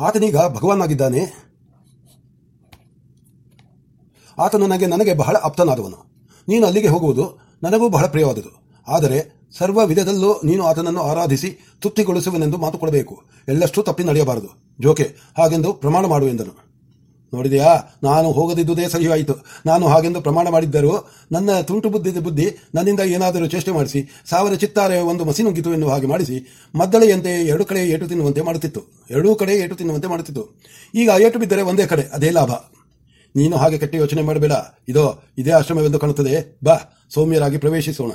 ಆತನೀಗ ಭಗವಾನಾಗಿದ್ದಾನೆ ಆತ ನನಗೆ ನನಗೆ ಬಹಳ ಆಪ್ತನಾದವನು. ನೀನು ಅಲ್ಲಿಗೆ ಹೋಗುವುದು ನನಗೂ ಬಹಳ ಪ್ರಿಯವಾದುದು. ಆದರೆ ಸರ್ವ ವಿಧದಲ್ಲೂ ನೀನು ಆತನನ್ನು ಆರಾಧಿಸಿ ತೃಪ್ತಿಗೊಳಿಸುವನೆಂದು ಮಾತು ಕೊಡಬೇಕು ಎಳ್ಳಷ್ಟು ತಪ್ಪಿ ನಡೆಯಬಾರದು. ಜೋಕೆ, ಹಾಗೆಂದು ಪ್ರಮಾಣ ಮಾಡು ಎಂದನು. ನೋಡಿದೆಯಾ? ನಾನು ಹೋಗದಿದ್ದುದೇ ಸರಿಯಾಯಿತು. ನಾನು ಹಾಗೆಂದು ಪ್ರಮಾಣ ಮಾಡಿದ್ದರೂ ನನ್ನ ತುಂಟು ಬುದ್ಧಿ ಬುದ್ಧಿ ನನ್ನಿಂದ ಏನಾದರೂ ಚೇಷ್ಟೆ ಮಾಡಿಸಿ, ಸಾವಿರ ಚಿತ್ತಾರೆ ಒಂದು ಮಸಿ ನುಗ್ಗಿತು ಎನ್ನುವ ಹಾಗೆ ಮಾಡಿಸಿ, ಮದ್ದಳೆಯಂತೆ ಎರಡು ಕಡೆ ಏಟು ತಿನ್ನುವಂತೆ ಮಾಡುತ್ತಿತ್ತು. ಎರಡೂ ಕಡೆ ಏಟು ತಿನ್ನುವಂತೆ ಮಾಡುತ್ತಿತ್ತು. ಈಗ ಏಟು ಬಿದ್ದರೆ ಒಂದೇ ಕಡೆ, ಅದೇ ಲಾಭ. ನೀನು ಹಾಗೆ ಕೆಟ್ಟ ಯೋಚನೆ ಮಾಡಬೇಡ. ಇದೋ, ಇದೇ ಆಶ್ರಮವೆಂದು ಕಾಣುತ್ತದೆ. ಬಾ, ಸೌಮ್ಯರಾಗಿ ಪ್ರವೇಶಿಸೋಣ.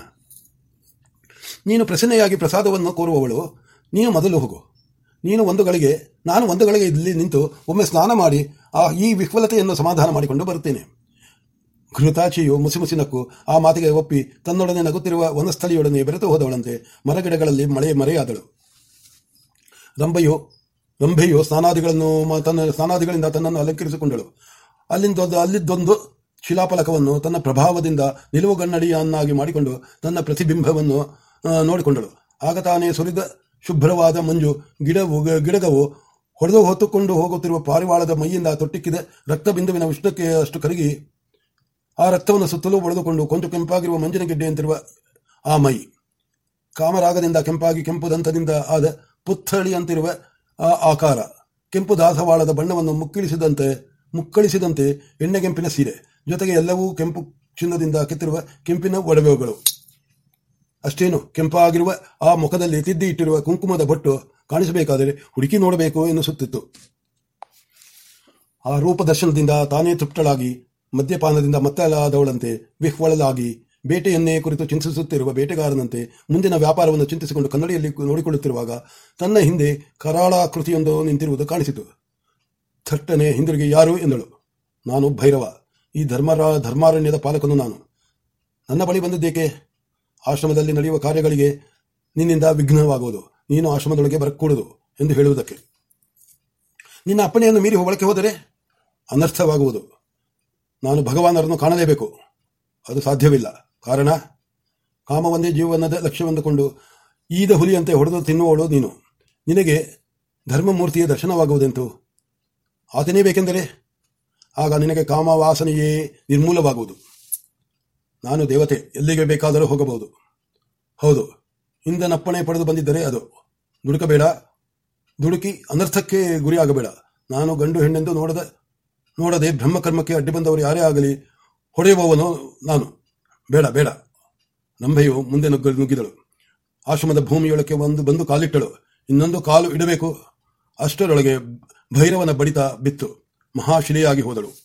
ನೀನು ಪ್ರಸನ್ನೆಯಾಗಿ ಪ್ರಸಾದವನ್ನು ಕೋರುವವಳು. ನೀನು ಮೊದಲು ಹೋಗು. ನೀನು ಒಂದು ಗಳಿಗೆ, ನಾನು ಒಂದು ಗಳಿಗೆ ಇಲ್ಲಿ ನಿಂತು ಒಮ್ಮೆ ಸ್ನಾನ ಮಾಡಿ ಆ ಈ ವಿಫಲತೆಯನ್ನು ಸಮಾಧಾನ ಮಾಡಿಕೊಂಡು ಬರುತ್ತೇನೆ. ಘೃತಾಚಿಯು ಮುಸಿಮುಸಿನಕ್ಕು ಆ ಮಾತಿಗೆ ಒಪ್ಪಿ ತನ್ನೊಡನೆ ನಗುತ್ತಿರುವ ವನಸ್ಥಳಿಯೊಡನೆ ಬೆರೆತು ಹೋದವಳಂತೆ ಮರಗಿಡಗಳಲ್ಲಿ ಮಳೆ ಮರೆಯಾದಳು. ರಂಭೆಯು ರಂಭೆಯು ಸ್ನಾನಾದಿಗಳನ್ನು ತನ್ನ ಸ್ನಾನಾದಿಗಳಿಂದ ತನ್ನನ್ನು ಅಲಂಕರಿಸಿಕೊಂಡಳು. ಅಲ್ಲಿಂದೊಂದು, ಅಲ್ಲಿದ್ದೊಂದು ಶಿಲಾಫಲಕವನ್ನು ತನ್ನ ಪ್ರಭಾವದಿಂದ ನಿಲುವುಗನ್ನಡಿಯನ್ನಾಗಿ ಮಾಡಿಕೊಂಡು ತನ್ನ ಪ್ರತಿಬಿಂಬವನ್ನು ನೋಡಿಕೊಂಡಳು. ಆಗ ತಾನೇ ಸುರಿದ ಶುಭ್ರವಾದ ಮಂಜು, ಗಿಡವು, ಗಿಡಗವು ಹೊಡೆದು ಹೊತ್ತುಕೊಂಡು ಹೋಗುತ್ತಿರುವ ಪಾರಿವಾಳದ ಮೈಯಿಂದ ತೊಟ್ಟಿಕ್ಕಿದ. ರಕ್ತಬಿಂದುವಿನ ಉಷ್ಣಕ್ಕೆ ಅಷ್ಟು ಕರಗಿ ಆ ರಕ್ತವನ್ನು ಸುತ್ತಲೂ ಒಡೆದುಕೊಂಡು ಕೊಂಚ ಕೆಂಪಾಗಿರುವ ಮಂಜಿನ ಗೆಡ್ಡೆಯಂತಿರುವ ಆ ಮೈ. ಕಾಮರಾಗದಿಂದ ಕೆಂಪಾಗಿ ಕೆಂಪು ದಂತದಿಂದ ಆದ ಪುತ್ಥಳಿಯಂತಿರುವ ಆ ಆಕಾರ. ಕೆಂಪು ದಾಸವಾಳದ ಬಣ್ಣವನ್ನು ಮುಕ್ಕಿಳಿಸಿದಂತೆ, ಮುಕ್ಕಳಿಸಿದಂತೆ ಎಣ್ಣೆಗೆಂಪಿನ ಸೀರೆ. ಜೊತೆಗೆ ಎಲ್ಲವೂ ಕೆಂಪು ಚಿನ್ನದಿಂದ ಕೆತ್ತಿರುವ ಕೆಂಪಿನ ಒಡವೆಗಳು. ಅಷ್ಟೇನು? ಕೆಂಪಾಗಿರುವ ಆ ಮುಖದಲ್ಲಿ ತಿದ್ದಿ ಇಟ್ಟಿರುವ ಕುಂಕುಮದ ಬೊಟ್ಟು ಕಾಣಿಸಬೇಕಾದರೆ ಹುಡುಕಿ ನೋಡಬೇಕು ಎನ್ನಿಸುತ್ತಿತ್ತು. ಆ ರೂಪದರ್ಶನದಿಂದ ತಾನೇ ತೃಪ್ತಳಾಗಿ, ಮದ್ಯಪಾನದಿಂದ ಮತ್ತಲಾದವಳಂತೆ ವಿಹ್ವಳಲಾಗಿ ಬೇಟೆಯನ್ನೇ ಕುರಿತು ಚಿಂತಿಸುತ್ತಿರುವ ಬೇಟೆಗಾರನಂತೆ ಮುಂದಿನ ವ್ಯಾಪಾರವನ್ನು ಚಿಂತಿಸಿಕೊಂಡು ಕನ್ನಡಿಯಲ್ಲಿ ನೋಡಿಕೊಳ್ಳುತ್ತಿರುವಾಗ ತನ್ನ ಹಿಂದೆ ಕರಾಳಾಕೃತಿಯೊಂದು ನಿಂತಿರುವುದು ಕಾಣಿಸಿತು. ಥಟ್ಟನೆ ಹಿಂದಿರುಗಿ ಯಾರು ಎಂದಳು. ನಾನು ಭೈರವ. ಈ ಧರ್ಮರ ಧರ್ಮಾರಣ್ಯದ ಪಾಲಕನು ನಾನು. ನನ್ನ ಬಳಿ ಬಂದಿದ್ದೇಕೆ? ಆಶ್ರಮದಲ್ಲಿ ನಡೆಯುವ ಕಾರ್ಯಗಳಿಗೆ ನಿನ್ನಿಂದ ವಿಘ್ನವಾಗುವುದು ನೀನು ಆಶ್ರಮದೊಳಗೆ ಬರಕೂಡದು ಎಂದು ಹೇಳುವುದಕ್ಕೆ. ನಿನ್ನ ಅಪ್ಪಣೆಯನ್ನು ಮೀರಿ ಒಳಕ್ಕೆ ಹೋದರೆ ಅನರ್ಥವಾಗುವುದು. ನಾನು ಭಗವಾನರನ್ನು ಕಾಣಲೇಬೇಕು. ಅದು ಸಾಧ್ಯವಿಲ್ಲ. ಕಾರಣ ಕಾಮವೊಂದೇ ಜೀವನದ ಲಕ್ಷ್ಯವೆಂದುಕೊಂಡು ಈದ ಹುಲಿಯಂತೆ ಹೊಡೆದು ತಿನ್ನುವಳು ನೀನು. ನಿನಗೆ ಧರ್ಮಮೂರ್ತಿಯ ದರ್ಶನವಾಗುವುದೆಂತು? ಆತನೇ ಬೇಕೆಂದರೆ ಆಗ ನಿನಗೆ ಕಾಮವಾಸನೆಯೇ ನಿರ್ಮೂಲವಾಗುವುದು. ನಾನು ದೇವತೆ, ಎಲ್ಲಿಗೆ ಬೇಕಾದರೂ ಹೋಗಬಹುದು. ಹೌದು ಹಿಂದನಪ್ಪಣೆ ಪಡೆದು ಬಂದಿದ್ದರೆ ಅದು. ದುಡುಕಬೇಡ. ದುಡುಕಿ ಅನರ್ಥಕ್ಕೆ ಗುರಿಯಾಗಬೇಡ. ನಾನು ಗಂಡು ಹೆಣ್ಣೆಂದು ನೋಡದ, ನೋಡದೆ ಬ್ರಹ್ಮಕರ್ಮಕ್ಕೆ ಅಡ್ಡಿ ಬಂದವರು ಯಾರೇ ಆಗಲಿ, ಹೊಡೆಯುವವನು ನಾನು. ಬೇಡ ಬೇಡ. ನಂಬೆಯು ಮುಂದೆ ನುಗ್ಗ, ನುಗ್ಗಿದಳು. ಆಶ್ರಮದ ಭೂಮಿಯೊಳಕ್ಕೆ ಒಂದು ಬಂದು ಕಾಲಿಟ್ಟಳು. ಇನ್ನೊಂದು ಕಾಲು ಇಡಬೇಕು. ಅಷ್ಟರೊಳಗೆ ಭೈರವನ ಬಡಿತ ಬಿತ್ತು. ಮಹಾಶಿಲೆಯಾಗಿ ಹೋದಳು.